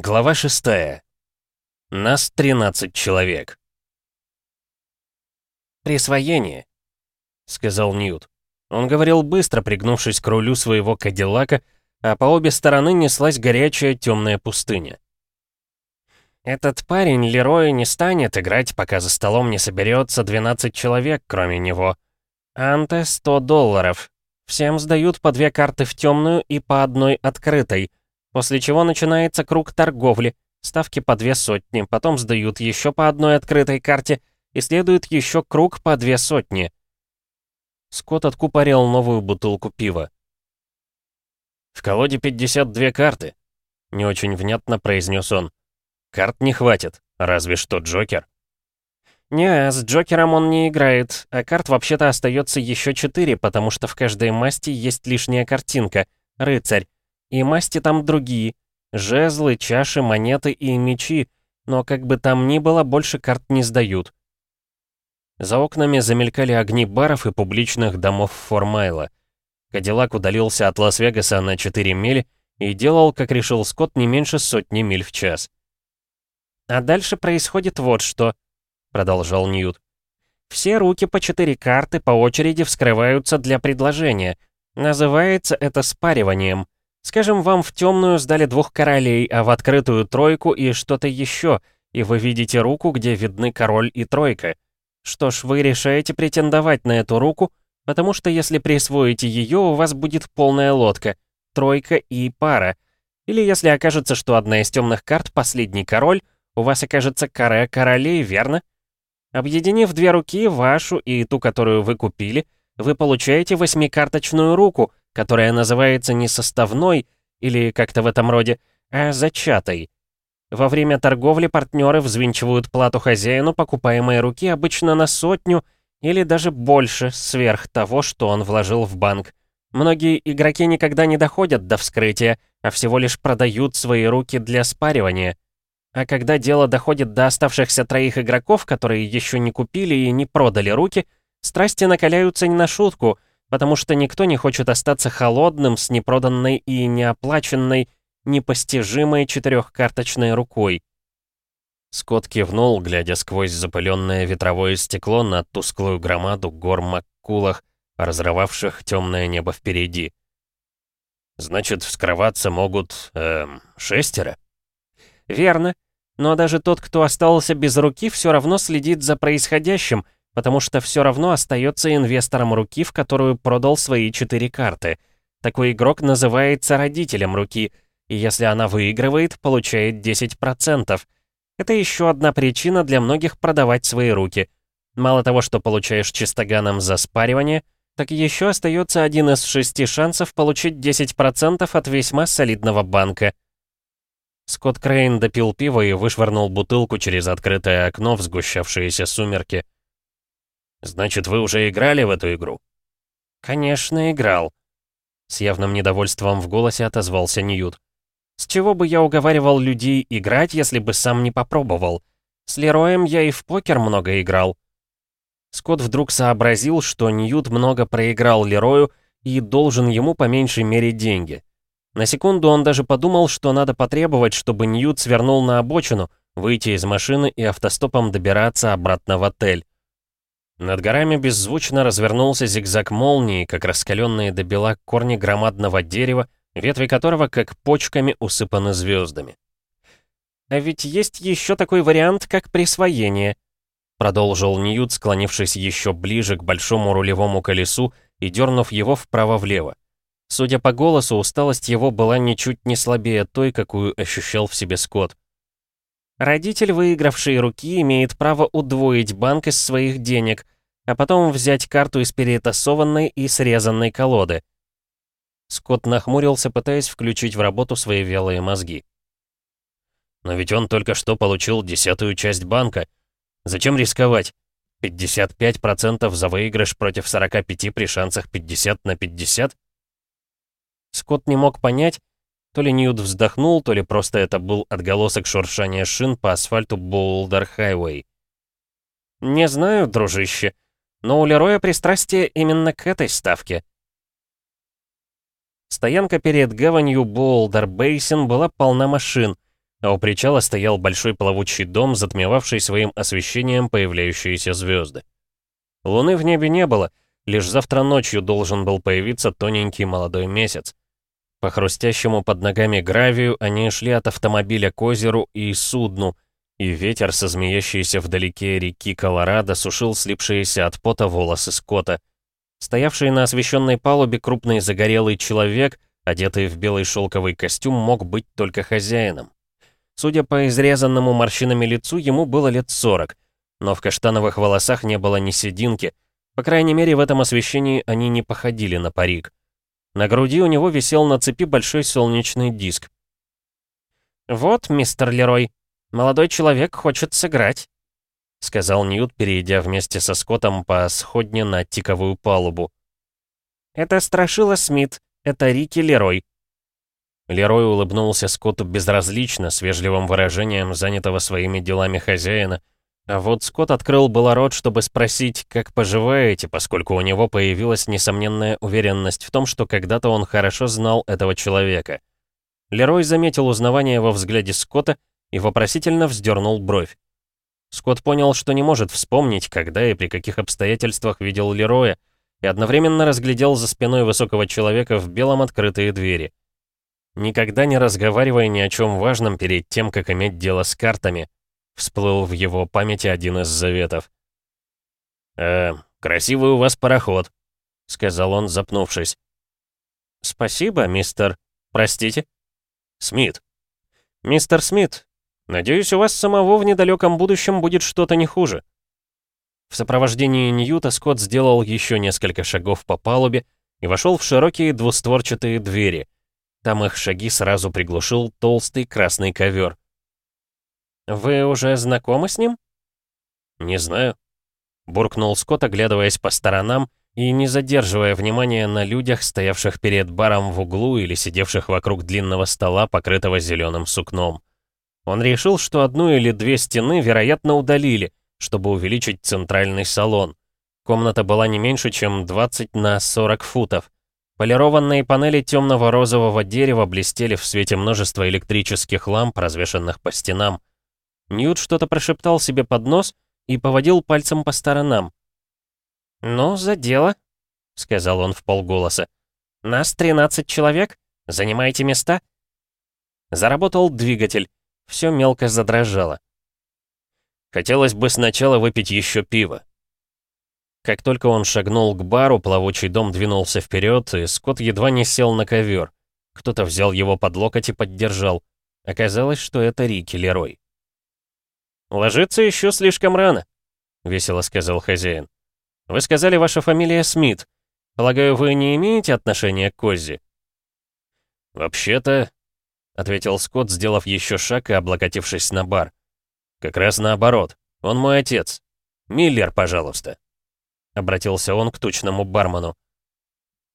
Глава 6. Нас 13 человек. «Присвоение», — сказал Ньют. Он говорил быстро, пригнувшись к рулю своего кадиллака, а по обе стороны неслась горячая темная пустыня. «Этот парень Лерой не станет играть, пока за столом не соберется 12 человек, кроме него. Анте — 100 долларов. Всем сдают по две карты в темную и по одной открытой — После чего начинается круг торговли, ставки по две сотни, потом сдают еще по одной открытой карте, и следует еще круг по две сотни. Скотт откупорил новую бутылку пива. «В колоде 52 карты», — не очень внятно произнес он. «Карт не хватит, разве что Джокер». «Не, с Джокером он не играет, а карт вообще-то остается еще четыре, потому что в каждой масти есть лишняя картинка — рыцарь. И масти там другие. Жезлы, чаши, монеты и мечи. Но как бы там ни было, больше карт не сдают. За окнами замелькали огни баров и публичных домов Формайла. Кадиллак удалился от Лас-Вегаса на 4 мили и делал, как решил Скотт, не меньше сотни миль в час. «А дальше происходит вот что», — продолжал Ньют. «Все руки по четыре карты по очереди вскрываются для предложения. Называется это спариванием. Скажем, вам в темную сдали двух королей, а в открытую тройку и что-то еще, и вы видите руку, где видны король и тройка. Что ж, вы решаете претендовать на эту руку, потому что если присвоите ее, у вас будет полная лодка, тройка и пара. Или если окажется, что одна из темных карт — последний король, у вас окажется каре королей, верно? Объединив две руки, вашу и ту, которую вы купили, вы получаете восьмикарточную руку — которая называется не составной или как-то в этом роде, а зачатой. Во время торговли партнеры взвинчивают плату хозяину покупаемой руки обычно на сотню или даже больше сверх того, что он вложил в банк. Многие игроки никогда не доходят до вскрытия, а всего лишь продают свои руки для спаривания. А когда дело доходит до оставшихся троих игроков, которые еще не купили и не продали руки, страсти накаляются не на шутку, потому что никто не хочет остаться холодным с непроданной и неоплаченной, непостижимой четырехкарточной рукой. Скотт кивнул, глядя сквозь запыленное ветровое стекло на тусклую громаду гор Маккулах, разрывавших темное небо впереди. «Значит, вскрываться могут... Эм, шестеро?» «Верно. Но даже тот, кто остался без руки, все равно следит за происходящим — потому что все равно остается инвестором руки, в которую продал свои четыре карты. Такой игрок называется родителем руки, и если она выигрывает, получает 10%. Это еще одна причина для многих продавать свои руки. Мало того, что получаешь чистоганом за спаривание, так еще остается один из шести шансов получить 10% от весьма солидного банка. Скотт Крейн допил пиво и вышвырнул бутылку через открытое окно в сгущавшиеся сумерки. «Значит, вы уже играли в эту игру?» «Конечно, играл», — с явным недовольством в голосе отозвался Ньют. «С чего бы я уговаривал людей играть, если бы сам не попробовал? С Лероем я и в покер много играл». Скотт вдруг сообразил, что Ньют много проиграл Лерою и должен ему по меньшей мере деньги. На секунду он даже подумал, что надо потребовать, чтобы Ньют свернул на обочину, выйти из машины и автостопом добираться обратно в отель. Над горами беззвучно развернулся зигзаг молнии, как раскаленные до бела корни громадного дерева, ветви которого как почками усыпаны звездами. «А ведь есть еще такой вариант, как присвоение», продолжил Ньют, склонившись еще ближе к большому рулевому колесу и дернув его вправо-влево. Судя по голосу, усталость его была ничуть не слабее той, какую ощущал в себе Скотт. Родитель выигравшей руки имеет право удвоить банк из своих денег, а потом взять карту из перетасованной и срезанной колоды. Скотт нахмурился, пытаясь включить в работу свои вялые мозги. Но ведь он только что получил десятую часть банка. Зачем рисковать? 55% за выигрыш против 45 при шансах 50 на 50? Скотт не мог понять, то ли Ньют вздохнул, то ли просто это был отголосок шуршания шин по асфальту Боулдер-Хайвей. «Не знаю, дружище, но у Лероя пристрастие именно к этой ставке». Стоянка перед гаванью Боулдер-Бейсин была полна машин. а у причала стоял большой плавучий дом, затмевавший своим освещением появляющиеся звезды. Луны в небе не было, лишь завтра ночью должен был появиться тоненький молодой месяц. По хрустящему под ногами гравию они шли от автомобиля к озеру и судну, и ветер со змеящейся вдалеке реки Колорадо сушил слипшиеся от пота волосы Скотта. Стоявший на освещенной палубе крупный загорелый человек, одетый в белый шелковый костюм, мог быть только хозяином. Судя по изрезанному морщинами лицу, ему было лет сорок, но в каштановых волосах не было ни сединки, по крайней мере, в этом освещении они не походили на парик. На груди у него висел на цепи большой солнечный диск. «Вот, мистер Лерой, молодой человек хочет сыграть», — сказал Ньют, перейдя вместе со Скоттом по сходне на тиковую палубу. «Это Страшила Смит, это Рики Лерой». Лерой улыбнулся Скотту безразлично, с вежливым выражением занятого своими делами хозяина, а вот Скотт открыл было рот, чтобы спросить, как поживаете, поскольку у него появилась несомненная уверенность в том, что когда-то он хорошо знал этого человека. Лерой заметил узнавание во взгляде Скотта и вопросительно вздернул бровь. Скотт понял, что не может вспомнить, когда и при каких обстоятельствах видел Лероя, и одновременно разглядел за спиной высокого человека в белом открытые двери. Никогда не разговаривая ни о чем важном перед тем, как иметь дело с картами, Всплыл в его памяти один из заветов. «Э, красивый у вас пароход», — сказал он, запнувшись. «Спасибо, мистер... Простите?» «Смит». «Мистер Смит, надеюсь, у вас самого в недалеком будущем будет что-то не хуже». В сопровождении Ньюта Скотт сделал еще несколько шагов по палубе и вошел в широкие двустворчатые двери. Там их шаги сразу приглушил толстый красный ковер. «Вы уже знакомы с ним?» «Не знаю», — буркнул Скотт, оглядываясь по сторонам и не задерживая внимания на людях, стоявших перед баром в углу или сидевших вокруг длинного стола, покрытого зеленым сукном. Он решил, что одну или две стены, вероятно, удалили, чтобы увеличить центральный салон. Комната была не меньше, чем 20 на 40 футов. Полированные панели темного розового дерева блестели в свете множества электрических ламп, развешанных по стенам. Ньют что-то прошептал себе под нос и поводил пальцем по сторонам. «Ну, за дело», — сказал он в полголоса. «Нас 13 человек. Занимайте места». Заработал двигатель. Все мелко задрожало. Хотелось бы сначала выпить еще пиво. Как только он шагнул к бару, плавучий дом двинулся вперед, и Скотт едва не сел на ковер. Кто-то взял его под локоть и поддержал. Оказалось, что это Рики Лерой. «Ложиться еще слишком рано», — весело сказал хозяин. «Вы сказали, ваша фамилия Смит. Полагаю, вы не имеете отношения к Кози?» «Вообще-то», — ответил Скотт, сделав еще шаг и облокотившись на бар. «Как раз наоборот. Он мой отец. Миллер, пожалуйста», — обратился он к тучному бармену.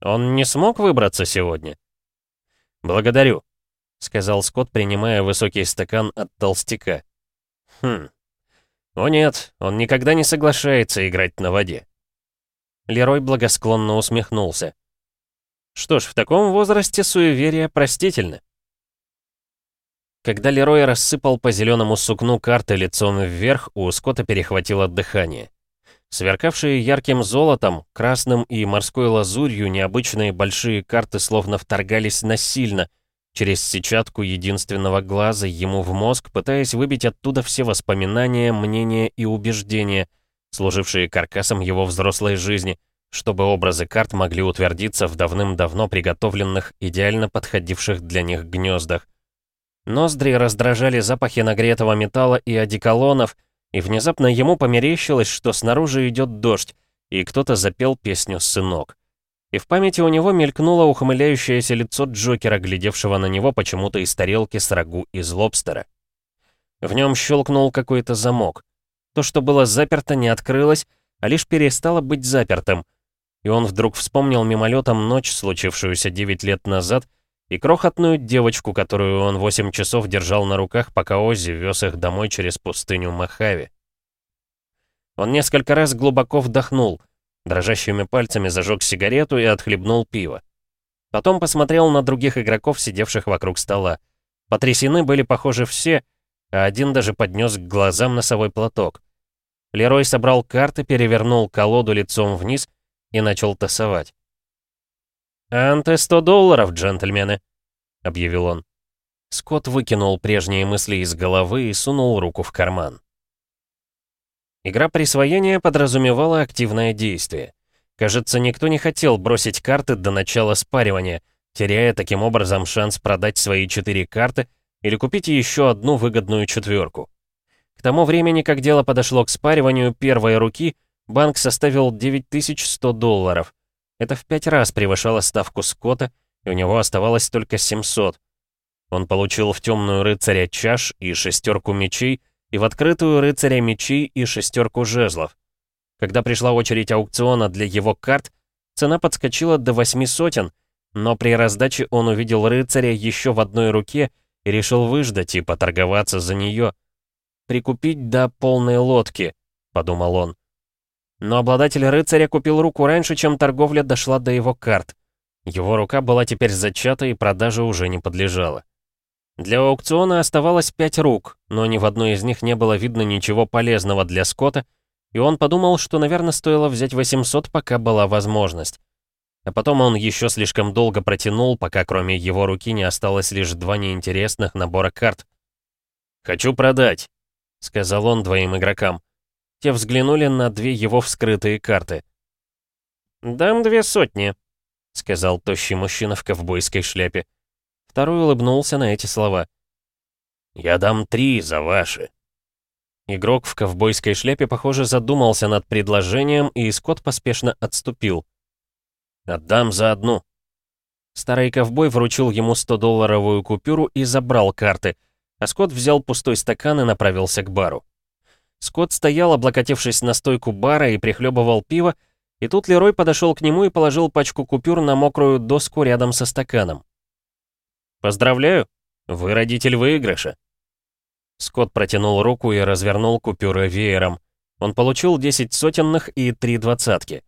«Он не смог выбраться сегодня?» «Благодарю», — сказал Скотт, принимая высокий стакан от толстяка. Хм. О нет, он никогда не соглашается играть на воде. Лерой благосклонно усмехнулся. Что ж, в таком возрасте суеверие простительно. Когда Лерой рассыпал по зеленому сукну карты лицом вверх, у Скотта перехватило дыхание. Сверкавшие ярким золотом, красным и морской лазурью необычные большие карты словно вторгались насильно, через сетчатку единственного глаза ему в мозг, пытаясь выбить оттуда все воспоминания, мнения и убеждения, служившие каркасом его взрослой жизни, чтобы образы карт могли утвердиться в давным-давно приготовленных, идеально подходивших для них гнездах. Ноздри раздражали запахи нагретого металла и одеколонов, и внезапно ему померещилось, что снаружи идет дождь, и кто-то запел песню «Сынок» и в памяти у него мелькнуло ухмыляющееся лицо Джокера, глядевшего на него почему-то из тарелки с рагу из лобстера. В нем щелкнул какой-то замок. То, что было заперто, не открылось, а лишь перестало быть запертым. И он вдруг вспомнил мимолетом ночь, случившуюся 9 лет назад, и крохотную девочку, которую он 8 часов держал на руках, пока Оззи вез их домой через пустыню Махави. Он несколько раз глубоко вдохнул, Дрожащими пальцами зажег сигарету и отхлебнул пиво. Потом посмотрел на других игроков, сидевших вокруг стола. Потрясены были, похоже, все, а один даже поднес к глазам носовой платок. Лерой собрал карты, перевернул колоду лицом вниз и начал тасовать. «Анте 100 долларов, джентльмены», — объявил он. Скотт выкинул прежние мысли из головы и сунул руку в карман. Игра присвоения подразумевала активное действие. Кажется, никто не хотел бросить карты до начала спаривания, теряя таким образом шанс продать свои четыре карты или купить еще одну выгодную четверку. К тому времени, как дело подошло к спариванию первой руки, банк составил 9100 долларов. Это в пять раз превышало ставку Скотта, и у него оставалось только 700. Он получил в темную рыцаря чаш и шестерку мечей, и в открытую рыцаря мечей и шестерку жезлов. Когда пришла очередь аукциона для его карт, цена подскочила до восьми сотен, но при раздаче он увидел рыцаря еще в одной руке и решил выждать и поторговаться за нее. «Прикупить до полной лодки», — подумал он. Но обладатель рыцаря купил руку раньше, чем торговля дошла до его карт. Его рука была теперь зачата и продаже уже не подлежала. Для аукциона оставалось пять рук, но ни в одной из них не было видно ничего полезного для Скотта, и он подумал, что, наверное, стоило взять 800, пока была возможность. А потом он еще слишком долго протянул, пока кроме его руки не осталось лишь два неинтересных набора карт. «Хочу продать», — сказал он двоим игрокам. Те взглянули на две его вскрытые карты. «Дам две сотни», — сказал тощий мужчина в ковбойской шляпе. Второй улыбнулся на эти слова. «Я дам три за ваши». Игрок в ковбойской шляпе, похоже, задумался над предложением, и Скотт поспешно отступил. «Отдам за одну». Старый ковбой вручил ему 100-долларовую купюру и забрал карты, а Скотт взял пустой стакан и направился к бару. Скотт стоял, облокотившись на стойку бара и прихлебывал пиво, и тут Лерой подошел к нему и положил пачку купюр на мокрую доску рядом со стаканом. «Поздравляю, вы родитель выигрыша». Скотт протянул руку и развернул купюры веером. Он получил 10 сотенных и 3 двадцатки.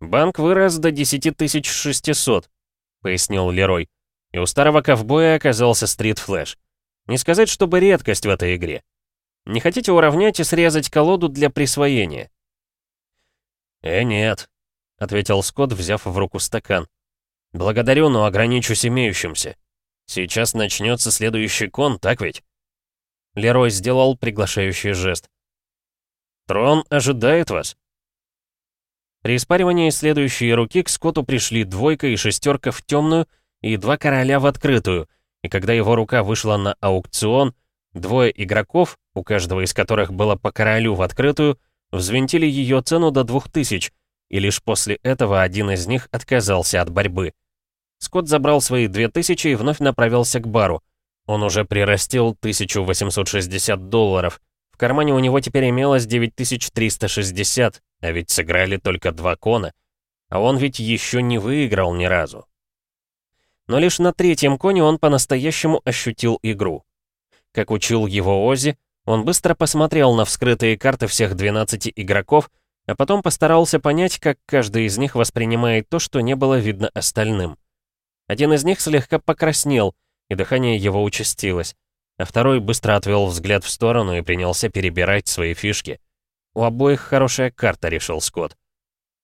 «Банк вырос до 10 600», — пояснил Лерой. И у старого ковбоя оказался стрит-флэш. Не сказать, чтобы редкость в этой игре. Не хотите уравнять и срезать колоду для присвоения?» «Э, нет», — ответил Скотт, взяв в руку стакан. «Благодарю, но ограничусь имеющимся. Сейчас начнется следующий кон, так ведь?» Лерой сделал приглашающий жест. «Трон ожидает вас». При испаривании следующей руки к Скотту пришли двойка и шестерка в темную и два короля в открытую, и когда его рука вышла на аукцион, двое игроков, у каждого из которых было по королю в открытую, взвинтили ее цену до двух тысяч, и лишь после этого один из них отказался от борьбы. Скотт забрал свои 2000 и вновь направился к бару. Он уже прирастил 1860 долларов. В кармане у него теперь имелось 9360, а ведь сыграли только два кона. А он ведь еще не выиграл ни разу. Но лишь на третьем коне он по-настоящему ощутил игру. Как учил его Ози, он быстро посмотрел на вскрытые карты всех 12 игроков, а потом постарался понять, как каждый из них воспринимает то, что не было видно остальным. Один из них слегка покраснел, и дыхание его участилось, а второй быстро отвел взгляд в сторону и принялся перебирать свои фишки. У обоих хорошая карта, решил Скотт.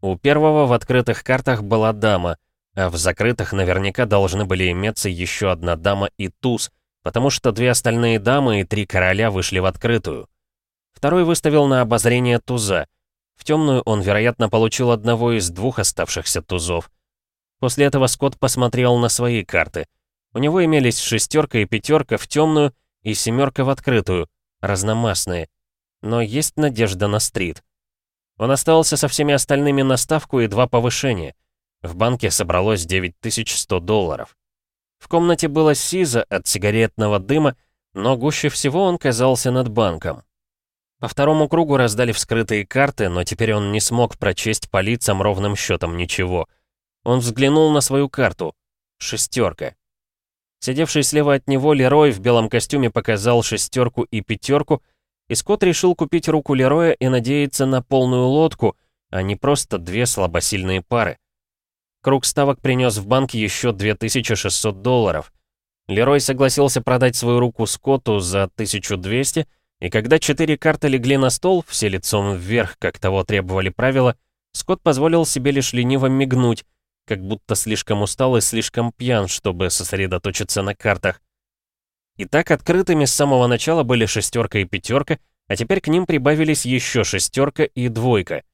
У первого в открытых картах была дама, а в закрытых наверняка должны были иметься еще одна дама и туз, потому что две остальные дамы и три короля вышли в открытую. Второй выставил на обозрение туза. В темную он, вероятно, получил одного из двух оставшихся тузов — После этого Скотт посмотрел на свои карты. У него имелись шестерка и пятерка в темную и семерка в открытую, разномастные. Но есть надежда на стрит. Он остался со всеми остальными на ставку и два повышения. В банке собралось 9100 долларов. В комнате было сизо от сигаретного дыма, но гуще всего он казался над банком. По второму кругу раздали вскрытые карты, но теперь он не смог прочесть по лицам ровным счетом ничего — он взглянул на свою карту. Шестерка. Сидевший слева от него Лерой в белом костюме показал шестерку и пятерку, и Скотт решил купить руку Лероя и надеяться на полную лодку, а не просто две слабосильные пары. Круг ставок принес в банк еще 2600 долларов. Лерой согласился продать свою руку Скотту за 1200, и когда четыре карты легли на стол, все лицом вверх, как того требовали правила, Скотт позволил себе лишь лениво мигнуть, как будто слишком устал и слишком пьян, чтобы сосредоточиться на картах. И так открытыми с самого начала были шестерка и пятерка, а теперь к ним прибавились еще шестерка и двойка.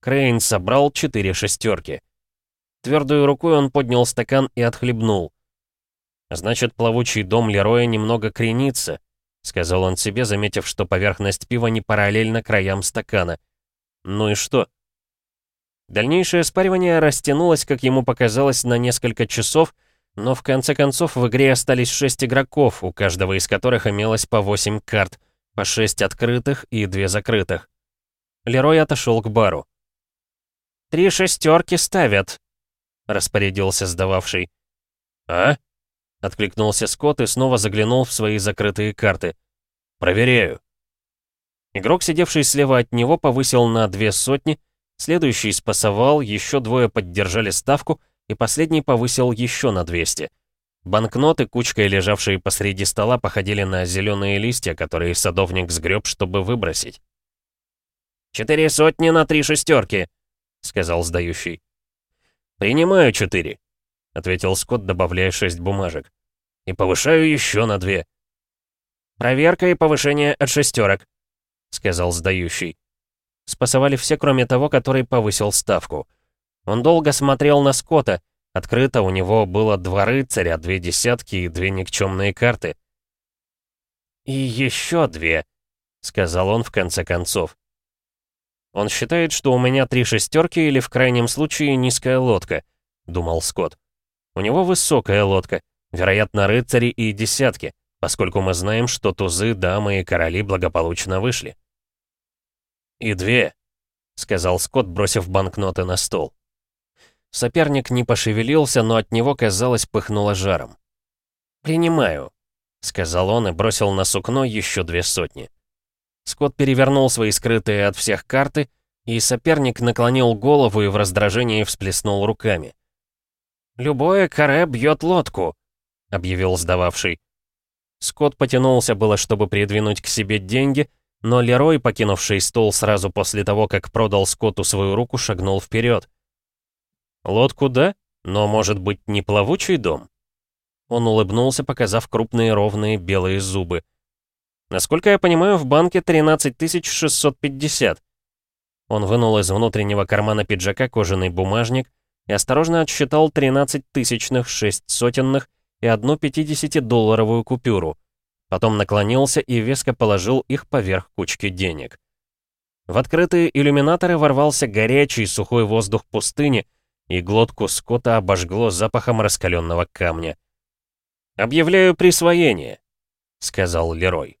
Крейн собрал четыре шестерки. Твердой рукой он поднял стакан и отхлебнул. «Значит, плавучий дом Лероя немного кренится», — сказал он себе, заметив, что поверхность пива не параллельна краям стакана. «Ну и что?» Дальнейшее спаривание растянулось, как ему показалось, на несколько часов, но в конце концов в игре остались шесть игроков, у каждого из которых имелось по восемь карт, по шесть открытых и две закрытых. Лерой отошел к бару. «Три шестерки ставят», — распорядился сдававший. «А?» — откликнулся Скотт и снова заглянул в свои закрытые карты. «Проверяю». Игрок, сидевший слева от него, повысил на две сотни, Следующий спасовал, еще двое поддержали ставку, и последний повысил еще на 200. Банкноты, кучкой лежавшие посреди стола, походили на зеленые листья, которые садовник сгреб, чтобы выбросить. «Четыре сотни на три шестерки», — сказал сдающий. «Принимаю четыре», — ответил Скотт, добавляя шесть бумажек. «И повышаю еще на две». «Проверка и повышение от шестерок», — сказал сдающий. Спасовали все, кроме того, который повысил ставку. Он долго смотрел на Скотта. Открыто у него было два рыцаря, две десятки и две никчемные карты. «И еще две», — сказал он в конце концов. «Он считает, что у меня три шестерки или в крайнем случае низкая лодка», — думал Скотт. «У него высокая лодка, вероятно, рыцари и десятки, поскольку мы знаем, что тузы, дамы и короли благополучно вышли». «И две», — сказал Скотт, бросив банкноты на стол. Соперник не пошевелился, но от него, казалось, пыхнуло жаром. «Принимаю», — сказал он и бросил на сукно еще две сотни. Скотт перевернул свои скрытые от всех карты, и соперник наклонил голову и в раздражении всплеснул руками. «Любое каре бьет лодку», — объявил сдававший. Скотт потянулся было, чтобы придвинуть к себе деньги, но Лерой, покинувший стол сразу после того, как продал Скотту свою руку, шагнул вперед. «Лодку да, но, может быть, не плавучий дом?» Он улыбнулся, показав крупные ровные белые зубы. «Насколько я понимаю, в банке 13650». Он вынул из внутреннего кармана пиджака кожаный бумажник и осторожно отсчитал 13 тысячных, 6 сотенных и одну 50-долларовую купюру — Потом наклонился и веско положил их поверх кучки денег. В открытые иллюминаторы ворвался горячий сухой воздух пустыни, и глотку скота обожгло запахом раскаленного камня. «Объявляю присвоение», — сказал Лерой.